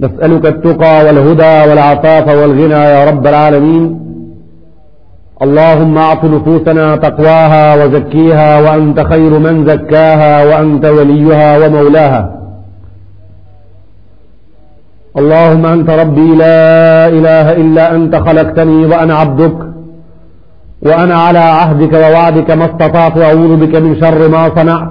نسألك التقى والهدى والعفاف والغنى يا رب العالمين اللهم أعط نفوسنا تقواها وزكيها وأنت خير من زكاها وأنت وليها ومولاها اللهم أنت ربي لا إله إلا أنت خلقتني وأنا عبدك وأنا على عهدك ووعدك ما استطعت أعوذ بك من شر ما صنعت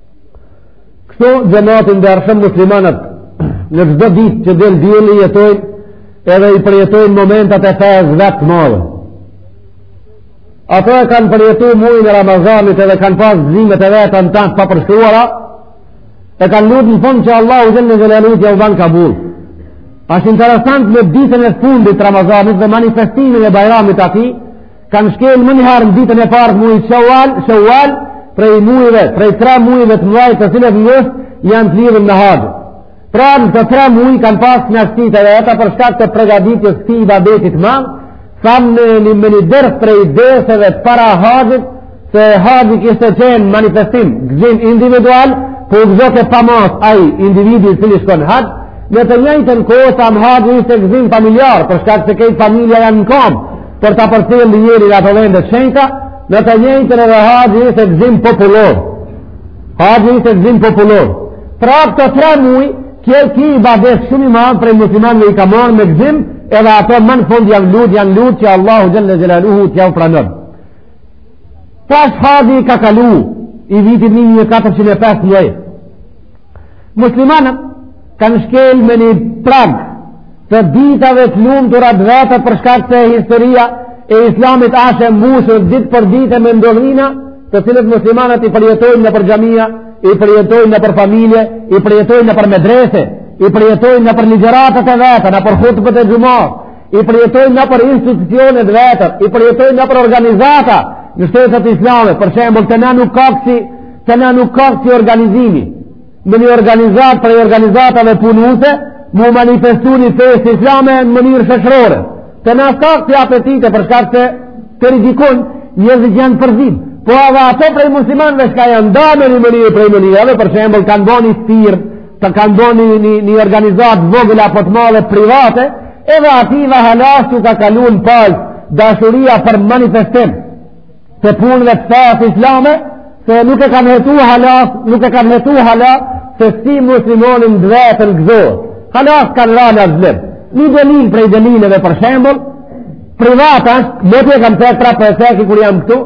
Këtu xhemat i ndershëm muslimanët në çdo dit që del dielli i jetojnë edhe i përjetojnë momentat e fesë vet të madhe. Ato e kanë përjetu mujin e Ramazanit edhe kanë pas gzimet e veta të papërshkruara, e kanë lut në fund që Allahu xhele xhelaluhu t'jau ban kabul. Ashtë interesant me ditën e fundit të Ramazanit dhe manifestimin e bajramit ati, kanë shkel menjëherë në ditën e parë t'mujit sheval, sheval, prej mujve, prej tre mujve të mdhaj të cilët në është janë të lidhur me haxh. Pra këto tre muj kanë pas aktivitetet e veta për shkak të përgatitjes këtij ibadeti t'madh, thamë me një ders prej derseve të para haxhit, se haxhi kishte qenë manifestim, gëzim individual, po u gëzoke pa masë ai individi i cili shkon haxh, në të njëjtën kohë thamë haxhi ishte gëzim familjar, për shkak se krejt familja janë në kamb, për ta përcjellë një njeri n'ato vende të shenjta, në të njëjtën edhe haxhi ishte gzim popullor. Haxhi ishte gzim popullor. Pra këto tre muaj, kjo ky ibadet shumë i madh prej muslimanëve i ka marrë me gzim, edhe ato më në fund janë lut, janë lut që Allahu xhalla xhelaluhu t'jau pranon. Tash haxhi ka kalu i vitit 1415. Muslimanët kanë shkel me një prag të ditave të lumtura të veta për shkak se historia e islamit asht e mbushur ditë për dite me ndodhina të cilat muslimanët i përjetojnë nëpër xhamia, i përjetojnë nëpër familje, i përjetojnë nëpër medrese, i përjetojnë nëpër ligjëratat e veta, nëpër hutbet e xhumasë, i përjetojnë nëpër institucionet e veta, i përjetojnë nëpër organizata në shtetet islame, për shembull te na nuk ka ksi Te na nuk ka ksi organizimi, me një organizat prej organizatave punuse, m'u manifestu një festë islame në mënyrë shoqnore. Te na ka ksi apetite për shkak se të rrezikon njerëzit janë përzim. Po edhe ato prej muslimanve çka janë da me një mënyrë prej mënyrave, për shembull kanë bo një firmë, kanë bo një, një, një organizat vogël apo të madhe private, edhe ati dhe hala s'ju ka kalun palë dashuria për manifestim. të punëve të fesë islame, se nuk e kanë hetu hala, nuk e kanë hetu hala, se si muslimani n'veten gëzohet. Hala s'kanë ra në zlim. Një delil prej delileve për shembull, privata, moti e kam cek prej se kur jam këtu,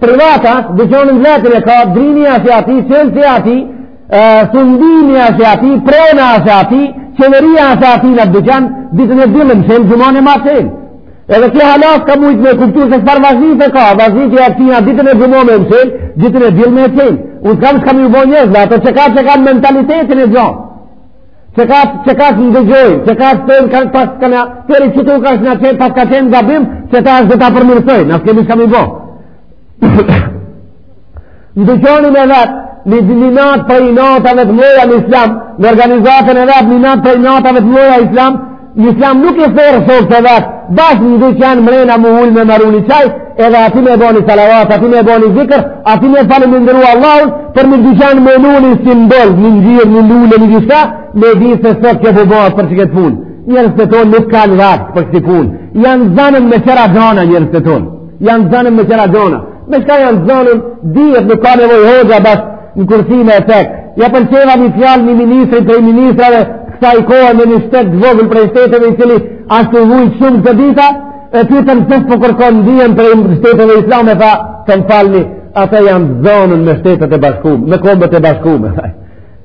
privata, dyqanin e vetin e ka, dryni asht i atij, çelsi i atij, sundimi asht i atij, prona asht e atij, qeveria asht e atij në dyqan, ditën e diel mshel, xhumanë e ma çel. Edhe ky hala s'ka mujt me kuptu se çfar vazife ka, vazife e atina, ditën e xhuma me mshel, ditën e diel me e çel. Unë s'kam çka me ju bo njerëz, dhe ato që ka që ka mentalitetin e gjanë. Që ka që ka që ndëgjojnë, që ka që tëjnë, kanë pas të kanë, deri që të u ka shna qenë, paska qenë gabim, që tash do ta përmirësojnë, na s'kemi çka me ju bo. Ndëgjoni me vetë, një natë prej natave të mdhaja në islam, në organizatën e vet, një natë prej natave të mdhaja islam, në islam nuk e thërret shokët e vet, bashkë në dyqan mrena m'u ulë me maru një çaj, edhe aty me bo ni salavat, aty me bo ni zikër, aty me falënderu Allahun, por në dyqan me vnu një simbol, një njërë, një lullë, një gjitha, me di se sot ke përbohat për që këtë punë. Njerëzit tonë nuk kanë vakt për këto punë. Janë zanun me tjera gjana njerëzit tonë. Janë zanun me tjera gjona. Me çka janë zanun, dihet nuk ka nevoj hoxha bash në kursi me e cek. Ja pëlqeva një fjalë një ministri prej ministrave, kësaj kohe në një shtet të vogël prej shteteve i cili asht tu vujtë shumë këto dita, e ty të në qështë po kërkon ndihmën prej shteteve islame, tha të më falni, ata janë zanun me shtetet e bashkume, me kombet e bashkume.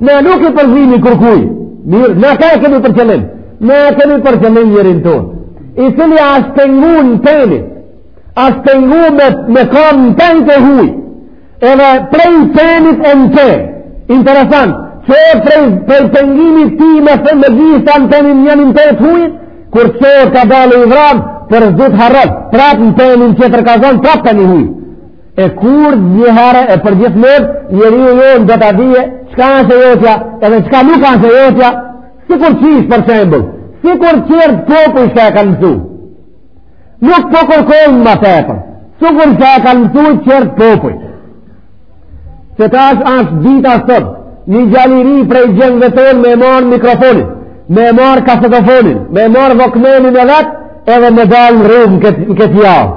Na nuk i përzihmi kërkuj, mirë, na çka e kemi për qëllim, na e kemi për qëllim njerin tonë, i cili asht pengu në teni, asht pengu me, me kam në ten të huj, edhe prej tenit e në te, interesant, çohet prej, prej pengimit me se me gjitha në tenin njënin të të huj, kur çohet ka dalë i vramë, për zhut harrat, prapë në tenin tjetër kazon, prapë teni huj, E kur një herë e përgjithmonë, njeri jonë do ta dije, çka asht e jotja, edhe çka nuk asht e jotja, sikur ish për shembull, sikur tjertë popuj çka e kanë mësu. Nuk po kërkoj ma tepër, sikur çka e kanë mësu tjertë popuj. Se tash asht dita sot, një djal i ri prej djemve tonë me marrë mikrofonin, me marrë kasetofonin, me marrë vokmenin e vet, edhe me dalë në rrugë në këtë javë.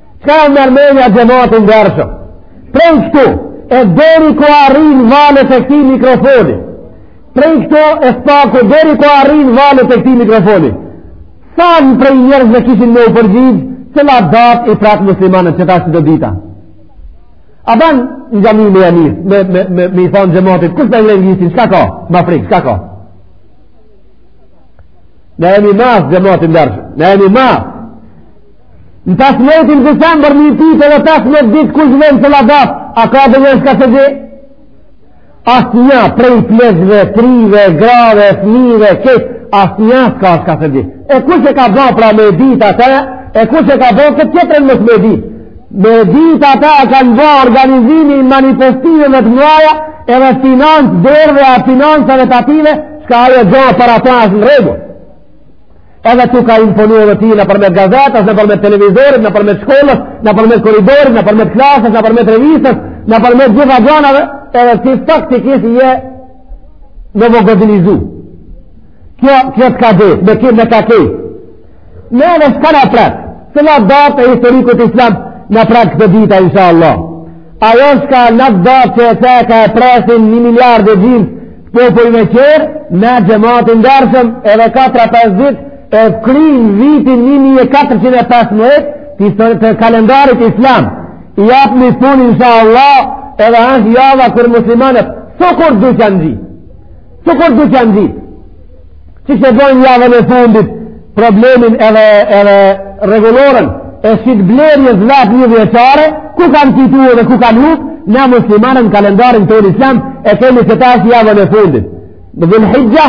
Çka ju merr menja xhemat i ndershëm. Prej këtu, e deri ku arrijn valët e këtij mikrofoni. Prej këtu, e së paku, deri ku arrijn valët e këtij mikrofoni. Sa prej njerëzve kishin me u përgjigj, cila datë i pret muslimanët qëto do dita. A ban në xhami me ja nis, me, me, me, me i thanë xhematit, kush me ngre gishtin, çka ka, ma frikë, çka ka. Në e një masë xhemat i ndershëm, në e një masë, Me pas mejtin december një pite dhe pas me ditë kur vjen, cila datë, a ka ndonja çka s'e di? Asnjë prej pleqve, t'rive, grave, fmive, krejt, asnjë s'ka çka s'e di. E kush e ka ba pra me ditë atë, e kush e ka ba këtë tjetrën mos me ditë. Me ditë atë e kanë ba organizimi i manifestimeve të mdhaja, edhe financë derdhja e financave të ative, çka ajo gja për ata asht në rregull. Edhe t'u ka imponu edhe ti nëpërmjet gazetës, nëpërmjet televizorit, nëpërmjet shkollës, nëpërmjet korridorit, nëpërmjet klasës, nëpërmjet revistës, nëpërmjet gjitha gjanave, edhe ti faktikisht je novogodinizu. Kjo, kjo të ka dhe, me kjo me ka ke. Ne edhe çka na pret, se një datë e historikut islam na pret këto dita, insha Allah. Ajo asht një datë që e të ka e presin një miliard e gjymës, Popuj, meqë ne, xhemat i ndershëm, edhe 4-5 ditë, e kryjmë vitin 1415 të, të, të kalendarit islam. I japim fund, insha Allah, edhe është java kur muslimanët, sikur dyqanxhi, sikur dyqanxhi, Që e bojnë javën e fundit problemin edhe, edhe rregulloren e shitblerjes s'vet njëvjeçare, ku kanë fitu dhe ku kanë hup, na muslimanët në kalendarin tonë islam, e kemi qe tash javën e fundit. Dhul Hixhja,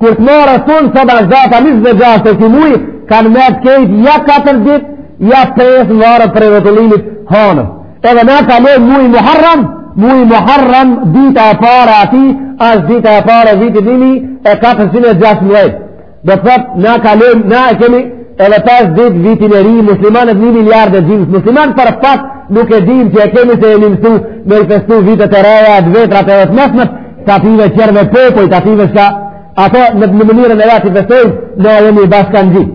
kur të marrë fund, sa bon sot njëzet e gjashtë të këtij muji, kanë met krejt ja 4 ditë, ja 5 varet prej rrotullimit hanës. Edhe na kalojmë n'muj Muharram, muji Muharram dita e parë e tij, është dita e parë e vitit një mijë e 416. Domethanë, na kalojmë, na e kemi edhe 5 ditë vitin e ri, muslimanët një miliard e gjymës, muslimanë për fat nuk e dimë që e kemi se jemi mësu me i festu vitet e reja, të vjetrat edhe të mesmet, të atyne tjerve popuj, të atyne çka, ata në mënyrën e vet i festojnë, na u jemi bashkangjit.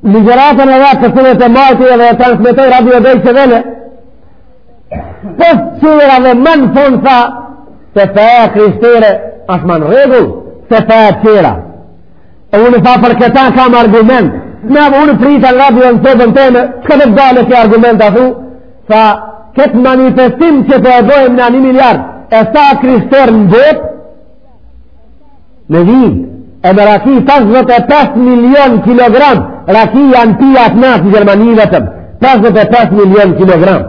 Ligjëratën e vet të cilën e majti edhe e transmetoi radio Dojçe Vele, pos tjera edhe n'fund tha, se feja e krishtere asht ma n'rregull se fetë e tjera. E unë, tha, për këta kam argument, me avë unë prita në radio në sobën teme, çka t'i dalë ky argument aty, tha këtë manifestim që po e bojmë na një miliard e sa krishterë në botë, Me venë e me raki 55 milion kilogram, raki janë pi atë natë në Gjermani vetëm, 55 milion kilogram,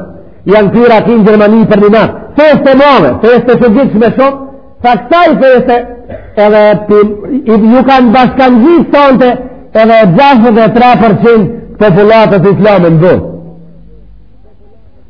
janë pi raki në Gjermani për një natë, festë e madhe, festë e çuditshme shumë, tha kësaj feste edhe iu kanë bashkangjit sonte, edhe 63% popullatës islame në botë.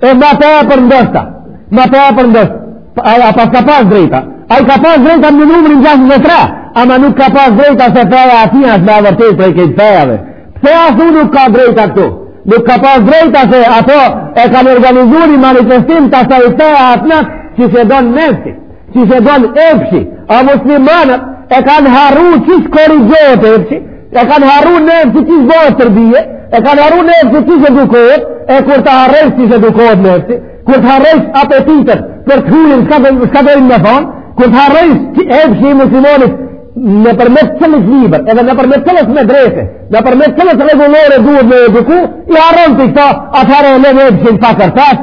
E ma tepër ndoshta, ma tepër ndoshta, a, a pas ka pas drejta, ai ka pas drejta në numrin 63, ama nuk ka pas drejta se feja e tij është ma e vërtetë prej këtyne fejave. Pse asu nuk ka drejta këtu? Nuk ka pas drejta se ata e kanë organizu një manifestim të asaj feje t'tyne qysh e don nefsi. Që s'e don epshi, a muslimanët e kanë harru që korigjohet epshi, e kanë harru nefsi që bëhet terbije, e kanë harru nefsi që edukohet, e kur të harrojsh që edukohet nefsi, kur të harrojsh apetitet për të hujin, shka dojnë me thonë, kur të harrojsh që epshi i muslimanit nëpërmjet cilës libër, edhe nëpërmjet cilës medrese, nëpërmjet cilës rregullore duhet me u eduku, i harron ti këta, atëherë e len epshin pa kërpesh,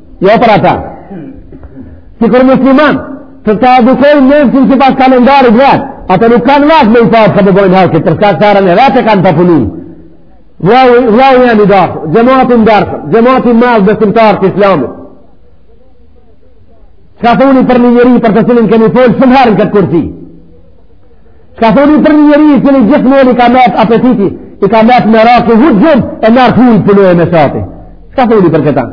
Jo për ata. Sikur muslimanët ta edukojnë nefsin sipas kalendarit vet, ata nuk kanë vakt me i pa çka po bojnë hallki, për shkak që arën e vet e kanë pa punu. Vllau jem i dashtë, xhemat i ndershëm, xhemat i madh, besimtarë të islamit. Çka thoni për një njeri për të cilin kemi folë, shumë herë në këtë kursi. Çka thoni për një njeri i cili gjithmonë i ka met apetiti, i ka met meraki, hup gjumë, e në arë të huj punon me shati. Çka thoni për këta?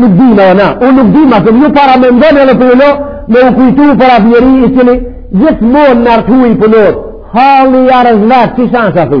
Nuk di me ona, unë nuk di ma, se ju paramendone edhe punë, me u kujtu për atë njeri i cili gjithmonë në arë të huj punon, halli i arës vet qysh asht athu?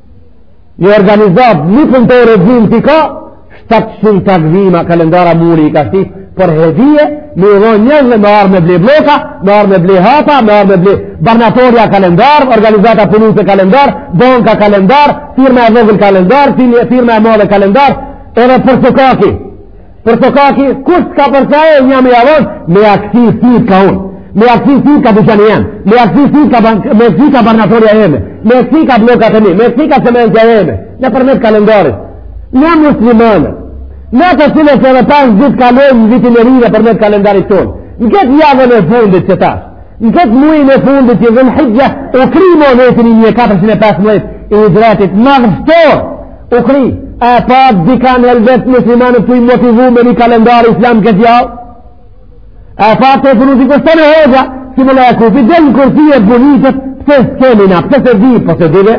një organizatë një puntori e imtë i ka 700 takvima kalendara muri i ka shti për hedije me u dhanë njerëzve me ardhë me ble blloka me ardhë me ble hapa me ardhë me ble barnatorja kalendar organizata punuese kalendar banka kalendar firma e vogël kalendar firma e madhe kalendar edhe për së kaki Për të kaki, kush të ka përqaje e një me javon, me akti si të ka unë. Me akti si të ka duqani jenë. Me akti si të ka bank, me si ka barnatorja jeme. Me si ka bllokat e mi. Me si ka çimentja jeme. Nëpërmjet kalendarit. Ne muslimanët. Ne të cilët edhe pas dhjetë ditë kalojmë në vitin e ri nëpërmjet kalendarit tonë. Në këtë javën e fundit qetash. Në këtë mujin e fundit që dhulhixhja u kry mo viti 1415 i hixhretit madhështor. U kry, a patë dikan nërmjet muslimanëve tuj motivu me një kalendar islam këtë javë? A patë tuj punu si kështë në hoxha, si me lejë kufi, del në kursi e bërtet, pse s'kemi na, pse s'e di, pse po dhe,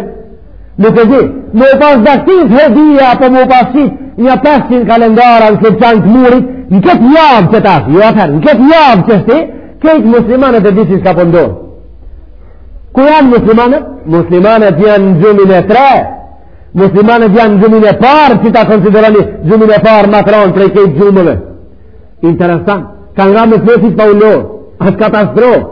nuk e di, me u pas daktis hedija, apo me u pas qitë, nja 500 kalendara në këtë anë të murit, në këtë javë qetash, jo atëherë, në këtë javë që shti, këtë muslimanët e dinë që shka po ndodh. Po ku janë muslimanët? Muslimanët janë në gjumin e tre, Muslimanët janë n'gjumin e parë që ta konsideroni gjumin e parë ma të randë prej krejt gjumëve. Interesant. Kanë ra me fjetë pa u lodhë. Asht katastrofë.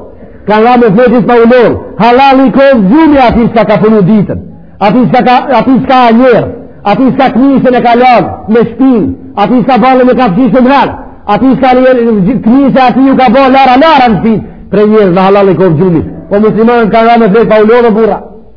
Kanë ra me fjetë pa u lodhë. Hallall i koftë gjumi atij shka ka punu ditën. Atij shka, ka, atij shka a njersë. Atij shka kmishën e ka lagë me shpinë. Atij shka ballin e ka fshi shumë herë. Atij shka kmisha e atij ju ka bo lara lara në shpinë prej njersve hallall i koftë gjumi. Po muslimanët kanë ra me fjetë pa u lodhë burra.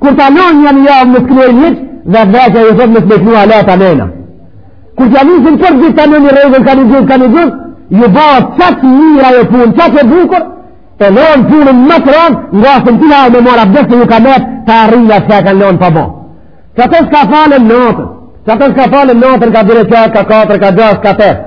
Kur ta lojnë një një javë e s'knojnë hiç, dhe vetja ju thotë në smetnu ala ta nëjna. Kur t'ja nisin për ditë ta në një rregull, ka një xhuz, ka një xhuz, ju bëhë qatë mira e punë, qatë e bukur, e lojnë punën ma të randë, nga asën tila e me mora bësë ju ka metë, ta arrinja që e kanë lojnë pa bo. Qato ka falën natën, qato ka falën natën, ka dy reqatë, ka katër, ka gjashtë, ka tetë.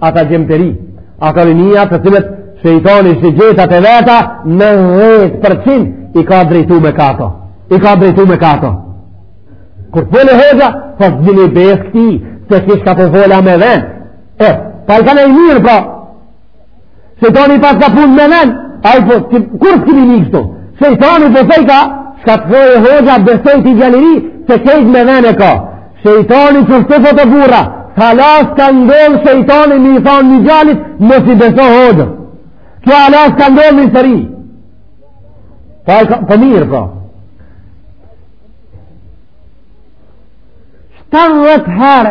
ata gjemteri, ata rinia të cilët shejtani shigjetat e veta në 10% i ka drejtu me kato. I ka drejtu me kato. Kur të fole hoxha, po zini besë këti, se çka po fol a me vend. E, pa i ka në i mirë, pra. Shejtani paska punë me ven, ai po, kur së kimi ni kështu? Shejtani po thojka, çka të thojë hoxha, besoj ti djali i ri, se kejt me ven e ka. Shejtani qështu thotë o burra, hala s'ka ndodhë shejtani me i thonë një djalit, mos i beso hoxhës. Kjo hala s'ka ndodhë një sëri. Pa e ka, po mirë, po. Të tretën herë,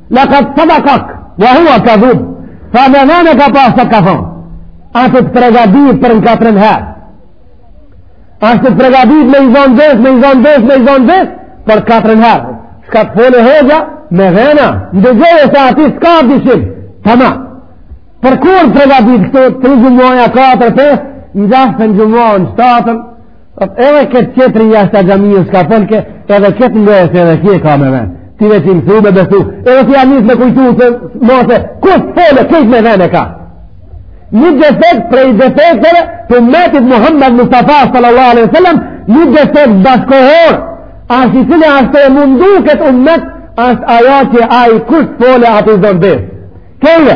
Lekad sadakak, ve hua kadhub, tha me ven a ka pasë të ka thonë, atë të pregadit për në katërtën herë. Ashtë të pregadit me i zonë besë, me i zonë besë, me i zonë besë, për katërtën herë. Çka të fole hoxha, me ven a, ndëgjoje se ati s'ka dyshim, të ma. Por kur të pregadit këtu, tri xhumaja, katër, pesë, në gjashtën xhumaja në shtatën, Edhe këtë qetëri jashta xhamie çka folke, edhe këtë ngoje se edhe ky e ka me venë. Ti dhe ti më thume besu, edhe ti ja nis me kujtu se mose, kus fole, kejt me venë e ka. Një dert prej derteve të umetit Muhammed Mustafa sallallahu alaihi sallam, një dert bashkohor, ashtë i cili ashtë e mundu këtë umet, ashtë ajo që ai kush fole ati i zonë besë. Kejtve,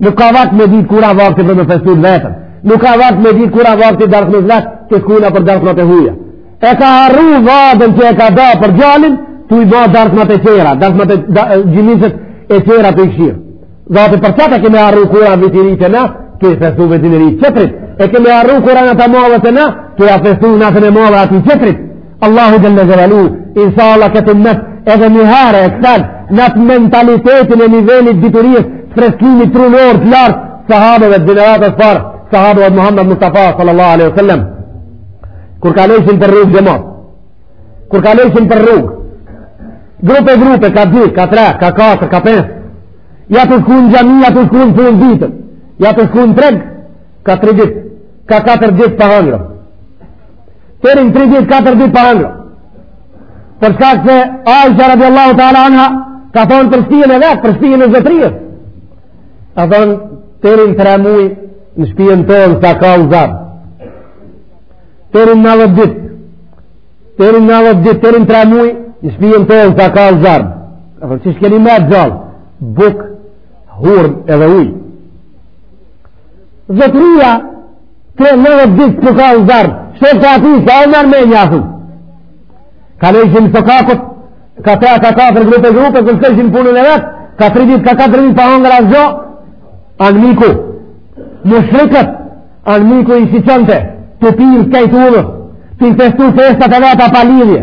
Nuk ka vakt me ditë kur a vakti për me festu të vetën. Nuk ka vakt me ditë kur a vakti darkë me zlatë që shkujna për darkë në të huja. E ka harru vadën që e ka da për djalin, tu i ba darkë në të qera, darkë në të gjimisët e qera të i këshirë. Dhe atë për qëta kemi harru kur a viti i ri te na, tu i festu vitin e ri të qetrit. E kemi harru kur a netët e mdha te na, tu i festu netët e mdha të qetrit. Allahu Xhelle Xhelaluhu inshallah këtë umet edhe një herë e kthen në atë mentalitetin e nivelit diturisë freskimit trunor të lartë sahabëve të gjeneratës parë sahabëve të Muhammed Mustafa sallallahu alaihi sallam kur kalejshin për rrugë xhemat kur kalejshin për rrugë grupe grupe ka dy, ka tre, ka katër, ka pes ja të shkun xhami, ja të shkun në punë ditën ja të shkun treg ka tri ditë, ka katër ditë pa hangër Tëri në 3 ditë, 4 ditë pa hangër. Për shkak se Aisha radiallahu ta'ala anha ka thonë për shpijën e vet, për shpijën e zotrijës. Ka thonë tëri në 3 mujë në shpijën tonë s'ka kall zarm. Tëri në 90 ditë. Tëri në 90 ditë, tëri në 3 mujë në shpijën tonë s'ka kall zarm. Ka thonë qysh keni met gjallë, bukë, hurmë edhe ujë. Zotrija Tëri në 90 ditë s'ka zarm, shokët e atij, sa e nërë me një asu. Kalojshin sokakut, katër ka katër, grupe grupe, kryjshin punën e vet, ka tri dit, ka katër dit, pa hongër asgjo, anmiku, mushrikët, anmiku i shiqonte, ty pi, kajtë unë, ty i festu festat e veta pa lidhje,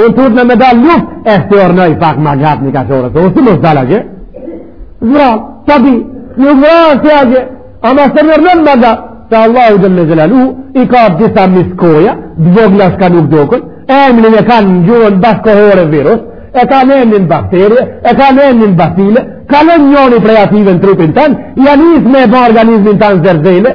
Unë tutna me dal n'luft e të rrnoj pak ma gat një kashore, se unë si mos dala gje, zvra, ta di, një zvra se a gje, a ma së rrnon ma gat, se Allahu xhel-le xhelaluhu i ka disa miskoja, t'vogla çka nuk doken, emnin e kanë në gjuhën bashkohore virus, e kanë emnin bakterie, e kanë emnin bacile, kalon njoni prej atyve në trupin tanë, ja nis me e ba organizmin tanë zerzele,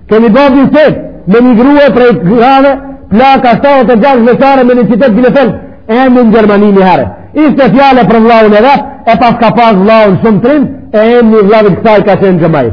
Kemi ba bisedë me një grua prej grave, plaka 76 vjeçare me një qytet Bielefeld, emri në Gjermani një herë. Ishte fjala për vllaun e vet, e paska pas vllaun shumë trim, e emri i vllavit t' kësaj ka qenë Xhemail.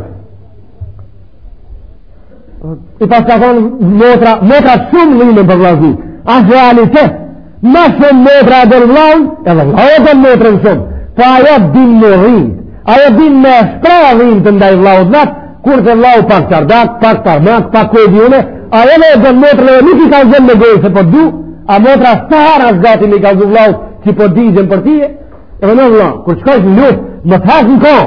I paska thonë motra, motra shumë dhimen për vllazni. Asht realitet, Ma shumë motra e don vllaun, edhe vllau e don motrën shumë, po ajo din në rrinë, ajo din me shpreh rrinë të ndaj vllaut të vet, kurse vllau pak çardak, pak parmak, pak ku e di unë, aj e don motrën e nuk i kallzon me gojë se po t'du, a motra asht gati me i kallzu vllaut që po digjem për tije, edhe në vlla, kur çkon në luftë, më të hasë në kohë,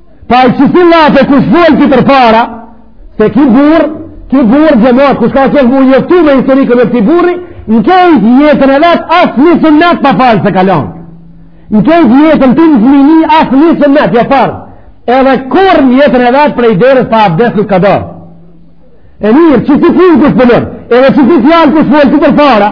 Paj qësi llafe kush folti përpara, se ki burrë, ki burrë xhemat, kush ka qef m'u njoftu me historikën e këtij burri, në kejt jetën e vet, asnjë synet pa falë s'e ka lon. Në kejt jetën të në zmini, asnjë synet, jo farz. Edhe kurr në jetën e vet, prej derës pa abdes nuk ka dalë. E mirë, qësi punë kush punon, edhe qësi fjalë kush folti përpara,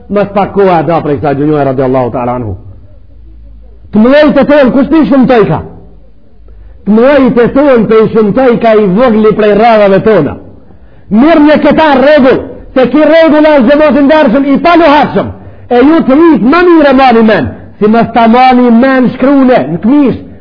Mas pak kohe u da prej kësaj dunjoje radiallahu ta'ala anhu. Të mëdhej të tonë, kush po i shëmtojka? Të mëdhej të tonë po i shëmtojka i vogli prej radhëve tona. Mirrni këta rregull, se ki rregull është, xhemat i ndershëm, i paluhatshëm, e ju të rit ma mirë e mani men, si mos ta mani men shkrune në këmishë,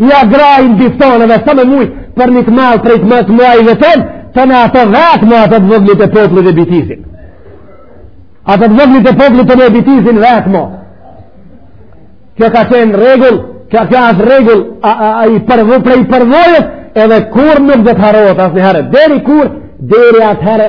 I agrajnë diftonëve sa me mujtë për një të malë për i të mëdhajve tonë, tonë ato vetëm ato të voglit e popllit e bitisin. Ato të voglit e popllit të e bitisin vetëm. Kjo ka qenë rregull, kjo asht rregull, a, a, a i përvo, prej përvojës, edhe kurr nuk duhet harrohet asnjëherë. Deri kur, deri atëherë,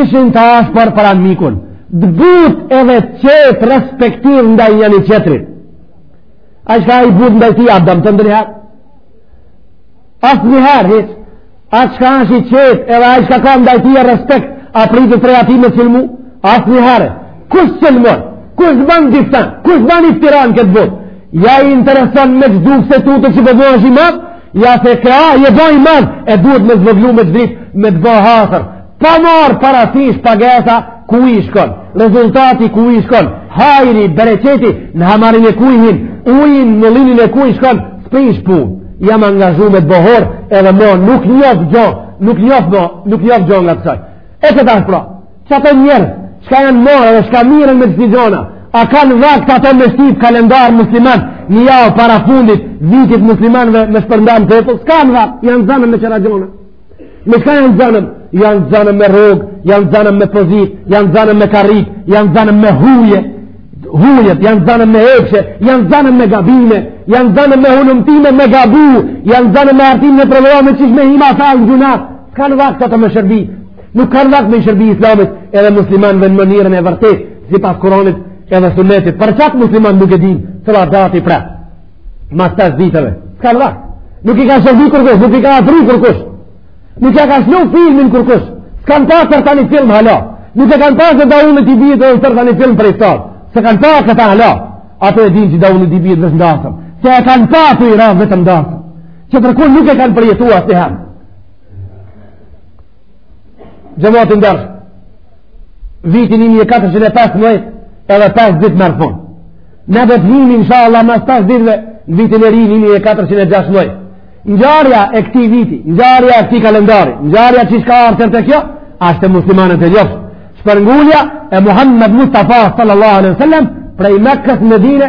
Ishin të ashpër për armikun, të butë edhe të qetë respektiv ndaj njëni-tjetrit. A çka i butë ndaj tij, a e dëmton ndonjëherë? Asnjëherë, hiç. A çka është i qetë edhe a çka ka ndaj tij e respekt, a pritet prej atij me sulmu? Asnjëherë. Kush sulmon? Kush banë gjithë tanë? Kush ban iftira në këtë botë? Ja i intereson me të zhdukë se tutet që po bohesh i madh? Ja se ka, je bo i madh, e duhet me zvoglu me të dritë, me të bo hasër. Pa marrë parasysh pagesa, kujt i shkon? Rezultati kujt i shkon? Hajri, bereqeti, në hamarin e kujt hin, uji n'mullinin e kujt shkon, s'prish punë. Janë angazhu me të bo hor, edhe mo nuk njofë gjo, nuk njofë gjo, nuk njofë gjo nga kësaj. E kjo asht pra, Qata njerëz, çka janë marrë edhe çka merren me qëto gjona, a kanë vakt ato me shtyp kalendar musliman, një javë para fundit, vitit muslimanve me shpërnda n'ta, po s'kanë vakt, janë zanun me tjera gjona. Me çka janë zanun? Janë zanun me rrogë, janë zanun me pozitë, janë zanun me karrikë, janë zanun me huje, hujet, janë zanun me epshe, janë zanun me gabime, janë zanun me hulumtime, me gabu, janë zanun me artim në probleme, qysh me hi ma sa në gjynah, s'kanë vakt ato me shërby, Nuk kanë vakt me shërby islamit edhe muslimanve në mënyrën e vërtetë, sipas Kuranit edhe sunetit. Për qatë muslimani nuk e din, cila datë pra, mas pesë ditëve. S'kanë vakt. Nuk i ka shërby kërkush, nuk i ka afru kërkush. Nuk i ka lëshu filmin kërkush. S'kanë pa sërë tani film hala. Nuk e kanë pa se daullet i bien edhe sërë tani film për i sërë. S'e kanë pa këta hala. Ato e dinë që daullet i bien veç n'dasëm. Se e kanë pa tuj ranë vetëm n'dasëm. Tjetërkun nuk e kanë përjetu as të hamë. xhemat i nderë viti 1415 edhe 5 ditë merr fund ne do të hijmë inshallah mas 5 ditëve në vitin e ri 1416 ngjarja e këtij viti ngjarja e këtij kalendari ngjarja që shka arë tërë të kjo asht e muslimanët e njofin shpërngulja e Muhammed Mustafa sallallahu alaihi sallam prej Mekës n'Medine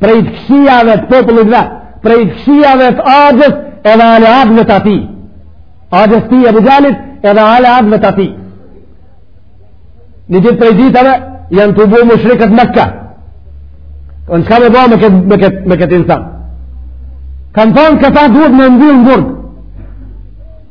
prej të këqijave të popullit vet, prej të këqijave të axhës edhe aleatëve të atij. Axhës tij Ebu Xhehlit edhe aleatëve të atij. Një ditë prej ditëve janë tubu mushrikët n'Mekë. E çka me bo me këtë, me këtë, me këtë insan? Kanë thonë këta duhet me mbyllë në burg.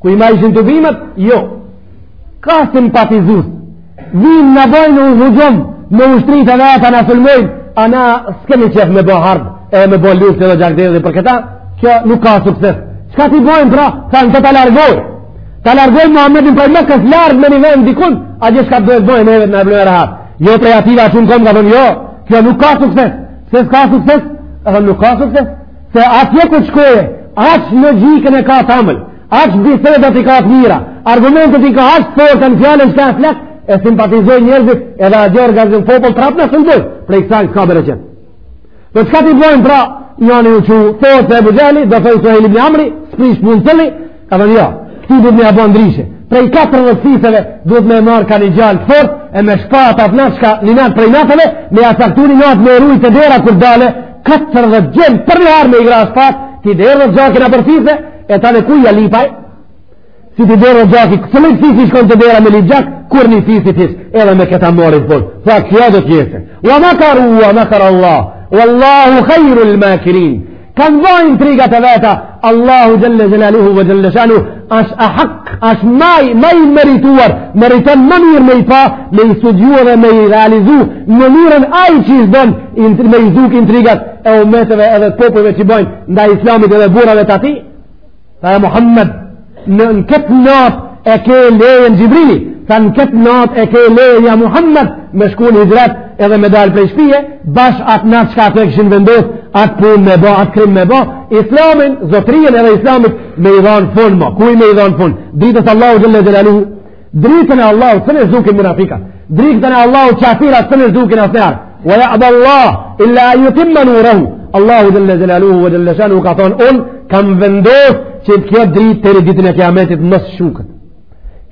Ku i ma ishin të bimet? Jo. Ka simpatizues. Vijnë na bojnë u dhugjom me ushtritë e veta na sulmojnë, e na s'kemi qef me bo harb e me bo luftë edhe gjakderdhje për këta, kjo nuk ka sukses. Çka t'i bojmë pra? Thanë ta ta largojmë. Ta largojmë Muhammedin prej Mekës larg në një vend dikun, atje çka të dojë bojnë e vetëm neve na lejnë rahat. Jo iniciativa që në komë ka dhënë, jo, kjo nuk ka sukses. Se s'ka sukses, e nuk ka sukses. Se atje ku shkoje, aq logjikën e ka të amël, aq bisedat i ka të mira, argumentet i ka aq të forta në fjalën çka e flet, e simpatizojnë njerëzit edhe gjer gazin popol trap në sëndoj, prej kësaj s'ka bereqet. Po çka t'i bojmë pra, njani u çu, thotë Ebu Xhehli, do thotë Suhejl ibni Amri, s'prish mund cili, Tha dhe njo, këtij duhet me ia bo ndryshe. Prej katërdhetë fiseve duhet me marë ka një djalë të fort, e me shpa në atë çka një natë prej natëve, me e caktu një natë me rujt te dera kur del e, katërdhetë djem përnjëherë me i gra shpatë, t'i derdhet gjaku nëpër fise, e atëherë ku ia lyp ai, si t'i derdhet gjaku, te cili fis i shkon te dera me lyp gjak, kur një fisi të fisi, edhe me këta mori fund. Tha, kjo do të jetë. Wa makaru wa makar Allah, wallahu khajrul makirin. Kanë ba intrigat e veta, Allahu Xhelle Xhelaluhu ve Xhelle Shanuhu, asht ahak, asht ma i, ma i merituar, meriton ma mirë me i pa, me i studiu dhe me i realizu, më i miri ai që i zbon, me i zhduk intrigat e umeteve edhe popujve që bojnë, ndaj islamit edhe burrave të atij, Tha ja Muhammed, në në këtë natë e ke lejen Xhibrili, tha në këtë natë e ke lejen ja Muhammed me shku në hixhret edhe me dalë prej shpije, bash atë natë çka ata e kishin vendos, atë punë me ba, atë krim me ba, islamin, zotrinë edhe islamit me i dhanë fun ma, kujt me i dhanë fun? Dritës Allahut Xhelle Xhelaluhu, Dritën e Allahut s'e zhdukin munafikat Dritën e Allahut qafirat s'e zhdukin asnjëherë Wa ja'ba Allah illa an jutimme nurahu Allahu xhelle xhelaluhu ve xhelle shanuhu ka thonë unë Kam vendos që kjo dritë deri n'ditën e kiametit mos shuket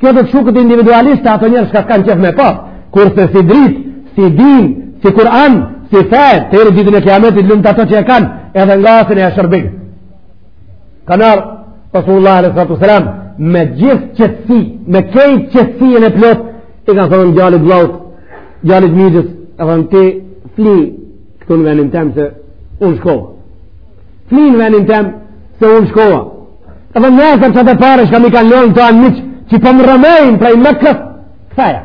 Kjo do të shuket individualisht Ata njerëz çka kanë qef me pa Kurse si dritë, si din, si Kur'an Si fe, deri n'ditën e kiametit Lum ata që e kanë Edhe ngasin e shërbejnë Kanar, Rasulullah alaihi salatu wasalam, me gjithë qetësi, me krejt qetësinë e plotë, i ka thënë djalit vllait, djalit mixhës, ka thanë ti fli këtu në venin tem se unë shkova. Fli në venin tem se unë shkova. Ka thanë nesër paret çka m'i kanë lanë këta anmiq, që po më largojnë prej Mekës. Kthejau.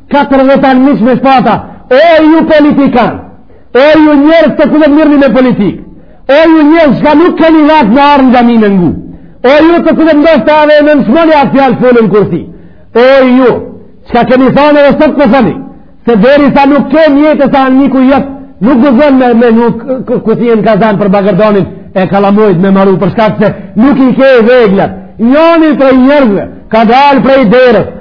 Katërdhetë anmiq me shpata, o ju politikanë, o ju njerëz që duhet mirrni me politikë, o ju njerëz çka nuk keni vakt Kuranin me e ngu, o ju që duhet ndoshta edhe nënçmoni atë çka folet në kursi, o ju, çka keni thanë edhe sot po thoni, se derisa nuk ke mjete sa anmiku jot, nuk guxon me, me nuk kësien në kazan për bakërdanin e kalamojt me maru për shkak se nuk i ke veglat, njoni prej njerëzve, ka dalë prej derës,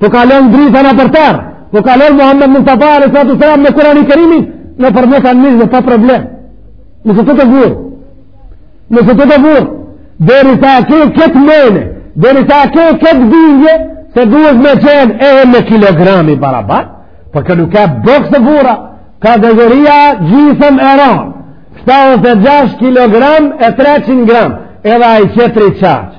Po kalon drita nëpër terr, po kalon Muhammed Mustafa alejhi salatu selam me Kurani Kerimin, nëpërmes anmiqve pa problem. Nëse të të vurë, nëse të të vurë, derisa ke këtë mene, derisa ke këtë bindje, se duhet me qenë edhe me kilogrami barabar, por këtu nuk është boks, burra, kategoria gjysëm e ronë, 76 kg e 300 gram, edhe ai tjetri qaq.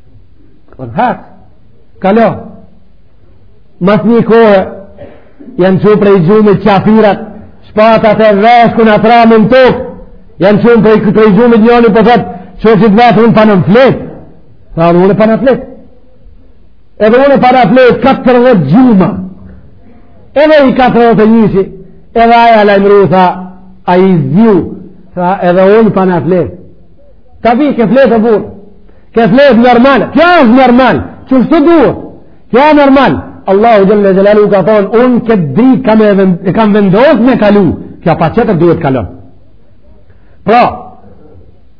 Por hak, kaloi, mas një kohë, janë çu prej gjumit qafirat, shpatat e zhveshun atramë në tokë, janë çu prej, prej gjumit njoni po thotë, që që të vetë unë pasna fletë, tha edhe unë pasna fletë. Edhe unë pasna fletë, 40 gjuma, edhe i 41-shi, edhe ai u lajmëru, tha, ai i ziu, tha, edhe unë pasna fletë. Ta di, ke fletë, e burrë. Ke fletë normal. Kjo është normal. Qashtu duhet. Kjo është normal. Allahu xhelle xhelaluhu ka thonë, unë këtë dritë kam e, vend, e kam vendos me kalu. Kjo patjetër duhet kalon. Pra,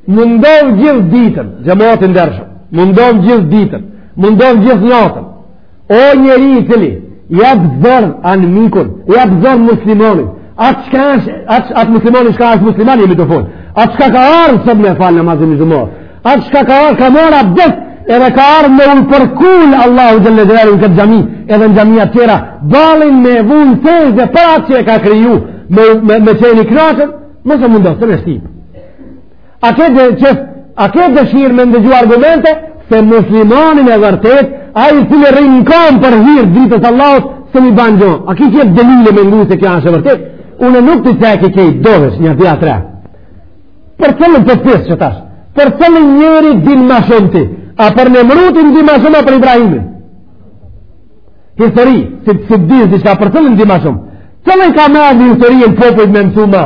mundohu gjithë ditën, xhemat i ndershëm, mundohu gjithë ditën, mundohu gjithë natën, O njeri i cili, jep zor anmikun, jep zor muslimanit, atë çka është, atë, atë muslimani çka është muslimani, jemi tu folë, atë çka ka ardhë sot me falë namazin e xhumasë, atë çka ka ardhë, ka marrë abdes, edhe ka ardhë me u përkulë Allahut xhelle xhelaluhu në këtë xhami, edhe në xhamiat tjera, ballin me e vu në sexhde për atë që e ka kriju, me, me, me qenë i knaqun, mos u mundo me e shtypë. A ke dhe që a ke dëshirë me ndëgju argumente se muslimanin e vërtet ai i cili rrinë në kam për hirë dritës Allahut se mi banë gjo a ki qejf delile me ngu se kjo asht e vërtet unë nuk t'i ceki krejt po veç nja dy a tre për cillin po pyes qetash për cillin njeri din ma shumë ti a për Nemrutin din ma shumë a për Ibrahimin histori si të si të dish për cillin din ma shumë cillin ka me në histori popujt me mësu ma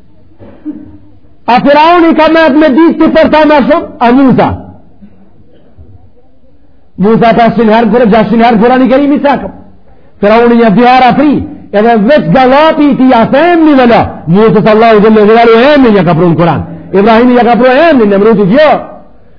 A Firauni ka me atë me ditë ti për ta ma shumë? A Musa? Musa pesqind herë Kur, gjashqind herë Kurani Kerimi e cek. Firauni nja dy herë afri, edhe veç galapi ti ja themë një vëllë. Musës Allahu xhelle xhelaluhu emnin ja ka pru në Kuran. Ibrahimit ja ka pru emnin, Nemrutit jo.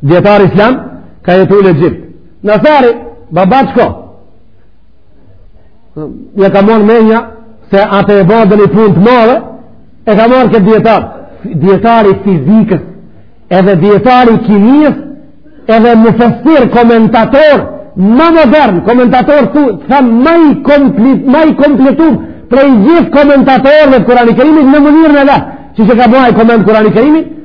Dijetar islam Ka jetu në Egjipt Naseri Baba qko Ja ka marrë menja Se atë e bo dhe një punë të madhe E ka marrë këtë dijetar Dijetar i fizikës Edhe dijetar i kimisë Edhe mufesir komentator Ma modern Komentator të them ma i komplet Ma i kompletum Prej gjithë komentatorëve të Kurani Kerimit Në mënyrën e vet Që çka ka ba ai koment Kurani Kerimit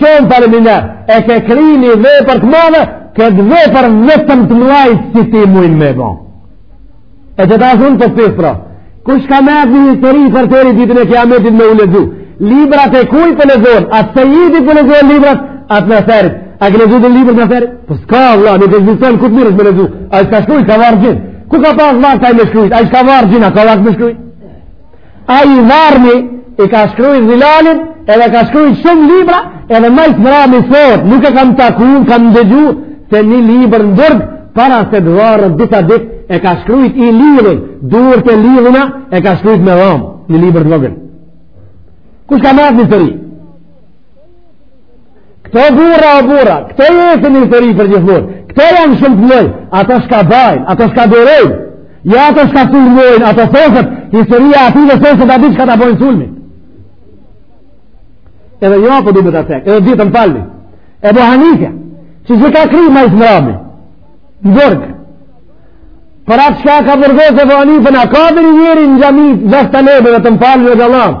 Qënë për minë, e ke kry një vepër të madhe, këtë vepër vetëm të mdhajtë si ti mujnë me bo. E që ta shumë të spisë pra, kush ka metë në histori përderi ditën e kiametit me u lexu, librat e kujt po lexohen, a të Sejidit po lexohen librat, a të Naserit, a ke lexu një libër të Naserit? Për po s'ka, vlla, nuk ekziston këtë mirës me lexu, ai ka shkruj, ka varë gjinë, ku ka pas vakt ai me shkruj, ai ka varë gjinë, a ka vakt me shkruj? Ai i varmi e ka shkrujt Zilalin edhe ka shkrujt shumë libra edhe ma së mbrami sot nuk e kam taku, kam ndëgju se një libër në burg para se të varet disa dit e ka shkrujt i lidhun durt e lidhuna e ka shkrujt me dhamë një libër të vogël kush ka met në histori Këto burra o burra, këto jetë në histori përgjithmon, këto janë shumë të mdhej, ato shka bajnë, ato shka dorejnë, ja ato shka sulmojnë, ato thosët, historia ati dhe thosët ati shka ta bojnë sulmi. Edhe jo apo du me të tek, edhe ditën palmi, Ebu Hanife, që që ka kry ma së mbrami, në burg, për atë shka ka burgos Ebu Hanifen, a ka edhe një njeri në xhami, gjashtë të lebe dhe të mpalmi dhe gëllamë,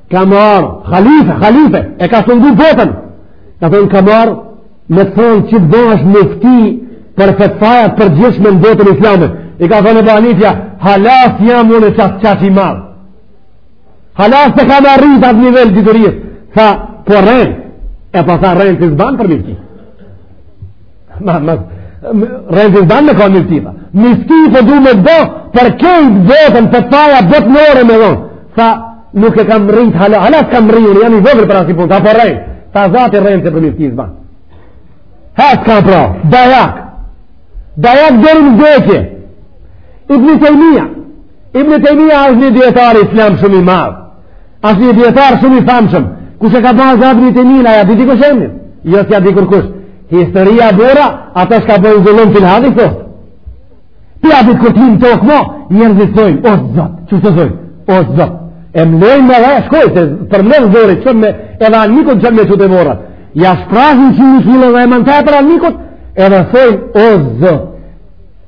ka marrë, halife, halife, e ka sundu botën, ka thonë ka marrë, me thonë që të bëhesh mufti për fetfajat përgjithshme në botën islame, i ka thonë Ebu Hanifja, hala s'jam unë edhe qaq qaq i madh, hala s'e kam arritë atë nivel dituries, tha, po rren, e pa po tha rrenci s'ban për mifti. Ma, ma, rrenci s'ban me kan mifti tha. Mifti po du me të bo, për krejt botën, fetfaja bot në ore me dhonë. Tha nuk e kam rrit, hala, hala s'kam rrit, jam i vogël për asi punë, tha po rren. Tha zati rrenci për mifti s'ban. Ha s'ka pra, dajak. Dajak deri në vdekje. Ibn Tejmija. Ibn Tejmija është një dijetar islam shumë i madh. Asht një dijetar shumë i famshëm, kush e ka ba Ibn Tejmijen, ja din kush emnin, jo s'ja di kurrkush. Historia burra, ata shka bojnë zullum të lhadi, po. Ti a din kur të hin n'tokë mo, njerëzit thojnë, o zot, që të thojnë, o zot. E mlojnë me dhe, shkoj, se po mlojnë zori, që me, edhe anmikut që me qit te vorra. Ja shprazin që një kilo dhe ma tepër anmikut, edhe thojnë, o zot.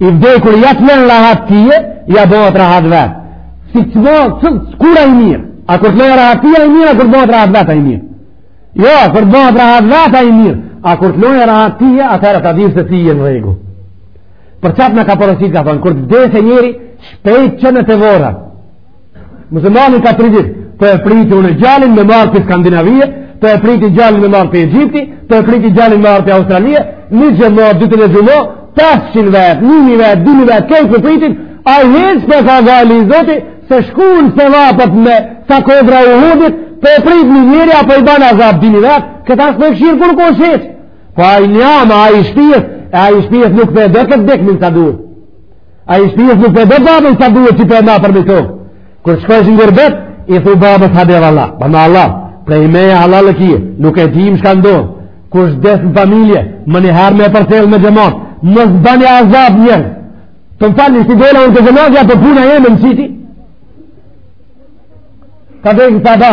I vdekur ja të lënë rahat tije, ja bëhet rahat vetë. Si të bëhet, kur a i mirë? A kur të lënë rahat tije i mirë, a kur të bëhet rahat vetë i mirë? Jo, a kur të bëhet rahat vetë i mirë? A kur të lënë rahat tije, atëherë ta dinë se ti je në rregull. Për qata na ka porositur ka thonë, kur të vdesë njeri, shpejt çone te vorri. Muslimani ka tri ditë, të po e priti unë djalin me m'ardh prej Skandinavie, të po e priti djalin me m'ardh prej Egjipti, të po e priti djalin me m'ardh prej Australie, një xhuma, dytën xhuma, 500 vetë, 1000 vetë, 2000 vetë, krejt po presin, ai ezë po ka gajle i zoti, se ftohtë se vapët me sa ftohtë a mundim, po e prit një njëri, apo i ban azab dy mijë vetë, këta së për këshirë kërë kërë shetë, po ai xhematë, ai i shpisë, ai i shpisë nuk po e do këtë të dekmin sa duhet, Ai i shpisë nuk e do babën sa duhet që për e ma për me të. Kur shkojsh n'gurbet, i thu babës hajde vallah. Bana hallall, prej meje hallall e ki, nuk e dim shka ndodh. Kush des në familje, menjëherë me përcjellë me xhemat, mos bani azab njerëz. Të më falni, si dole unë te xhemati, apo puna jeme m'qiti. Ka dhe i këta da,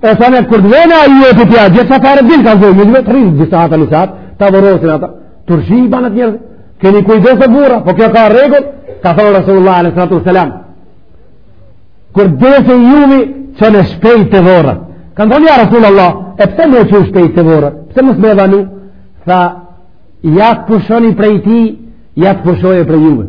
E sa në kërë dhene a ju e të tja, gjithë sa farë dhil ka zhojë, një gjithë të rrinë, gjithë sahat a një sahat, ta vorrosin ata, turshi i banët njerëzit, keni kujdes e burra, po kjo ka rregull, ka thonë Rasulullah alejhi salatu selam, kur t'ju dese juve çone shpejt te vorret, kanë thonë ja Rasulullah, e pse me çu shpejt te vorret, pse mos me vonu, tha, ja të pushoni prej tij, ja të pushojë prej juve.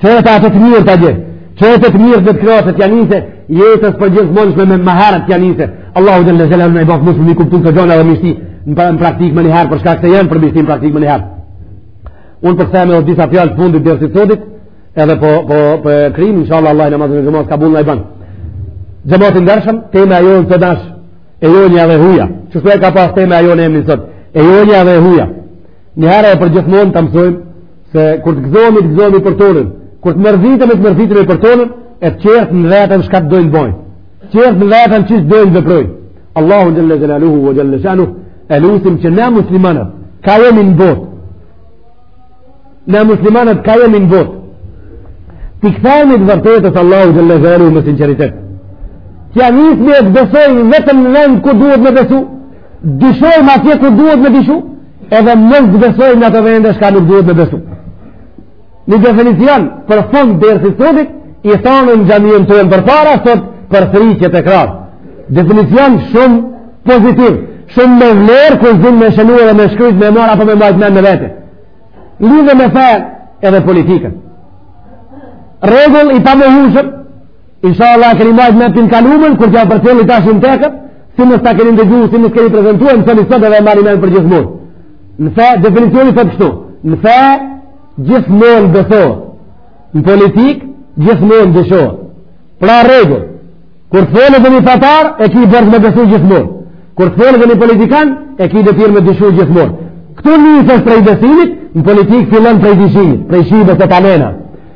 Që t'i jetë të mirë të gjithë, që t'i jetë të mirë dhe të ahiret t'ia nisë, jetës përgjithmonshme me ma herët t'ia nisë. Allahu xhel-le xhelaluhu na e bëftë nasib me i kuptu këto gjona dhe me i shti në praktikë menjëherë, për shkak këto janë për me i shti në praktikë menjëherë. Unë po kthehem edhe disa fjalë të fundit dersit sotit, edhe po, po, po kryjmë, inshallah Allah namazin e xhumasë, kabul na i ban. Xhemat i ndershëm, tema e jonë thashë, e jona dhe e huja. Qështu e ka pas tema e jonë emnin sot, e jona dhe e huja. Një herë e përgjithmonë ta mësojmë se kur të gëzohemi, të gëzohemi për tonën, kur të mërzitemi, të mërzitemi për tonën, e të tjerët le veten shka të dojnë bojnë. Tjerët le veten qysh të dojnë veprojnë. Allahu xhel-le xhelaluhu ve xhel-le shanuhu, e lusim që ne muslimanët ka jemi në bot. Ne muslimanët ka jemi në bot. T'i kthehemi të vërtetës Allahut xhel-le xhelaluhu me sinceritet. Që janë njerëzimi e të besojnë vetëm në vend ku duhet me besu, dyshojnë atje ku duhet me dyshu, Edhe mos të besojnë në ato vende shka nuk duhet me besu. Një definicion, për fund dersit sotit, i thanën n'xhamien tonë përpara, sot përsëritje tekrar. Definicion shumë pozitiv, shumë me vlerë kur dinë me shënu edhe me shkryt me marrë apo me majt mend në vete. Lidhje me fenë edhe politikën. Rregull i pamohushëm, Inshallah e keni majtë men kush kaluemen, kur t'ja për të një tashin të ekët, si mos ta keni ndëgju, si mos keni prezentu, e mësoni sot edhe merreni përgjithmonë. Në fe, definicioni thot kështu, në fe, gjithmonë beso, në politikë, gjithmonë dysho. Pra rregull, kur të thotë një fetar, e ki borxh me besu gjithmonë. Kur të thotë një politikan, e ki detyrë me dyshu gjithmonë. Këtu nis prej besimit, në politikë fillon prej dyshimit, prej shybes e talenat.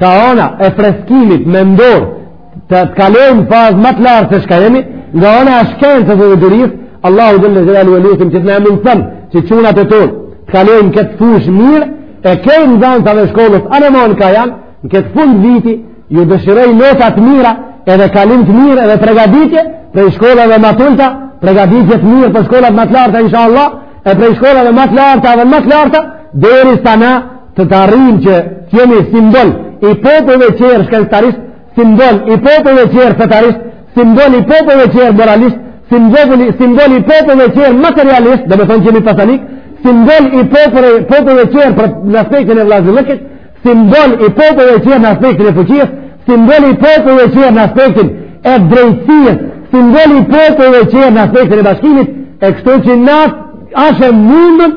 Ka ona e freskimit mendor të kalojmë fazë më të lartë se shka jemi, nga ona e shkencës dhe diturisë, Allahun xhele xhelaluhu e lusim që të na e mundësojë, që çunat e tonë, të kalojnë këtë fush mirë, e krejt nxanësit e shkollës, anemonë ka janë, në këtë fund viti, ju dëshiroj nota t'mira, edhe kalim të mirë, edhe pregaditje, prej shkollave ma t'ulta, pregaditje të mirë për shkollat më të larta, insha Allah, e prej shkollave më të larta, dhe më të larta, deri sa na, të të arrijmë që të jemi simbol i popujve tjerë shkencëtarisht, simbol i popujve tjerë fetarisht, simbol i popujve tjerë moralisht, simbol i simbol i popujve tjerë materialisht, domethonë që jemi pasanik, simbol i popujve popujve tjerë në aspektin e vllaznillëkit, simbol i popujve tjerë në aspektin e fuqisë, simbol i popujve tjerë në aspektin e drejtësisë, simbol i popujve tjerë në aspektin e bashkimit, e kështu që na ashe mundën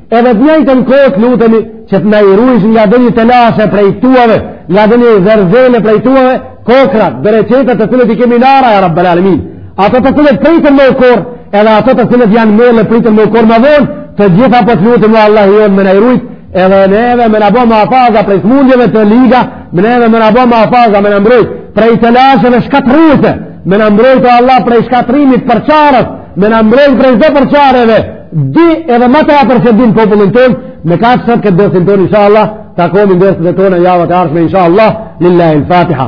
Edhe të njëjtën kohë lutemi që të na i ruajsh nga ndonji telashe prej tuave, nga ndonji zelzele prej tuave, kokrrat, bereqetat të cilët i kemi n'ara, ja rabbel alemin. Ato të cilët priten me u korr, edhe ato të cilët janë mjellë e priten me u korr më vonë, të gjitha po të lutemi Allahu jonë me na i ruajë, edhe neve me na bo muhafaza prej smundjeve të liga, me neve me na bo muhafaza me na mbrojt, prej telasheve shkatrruese, me na mbrojt o Allah prej shkatrrimit përçarjes, me na mbrojt prej zë përçarjeve, Di edhe ma tepër që din popullin ton, me kaq sot këtë dersin ton, insha Allah, takohemi dersin e tonë javën e ardhshme, insha Allah, lillahi l-Fatiha.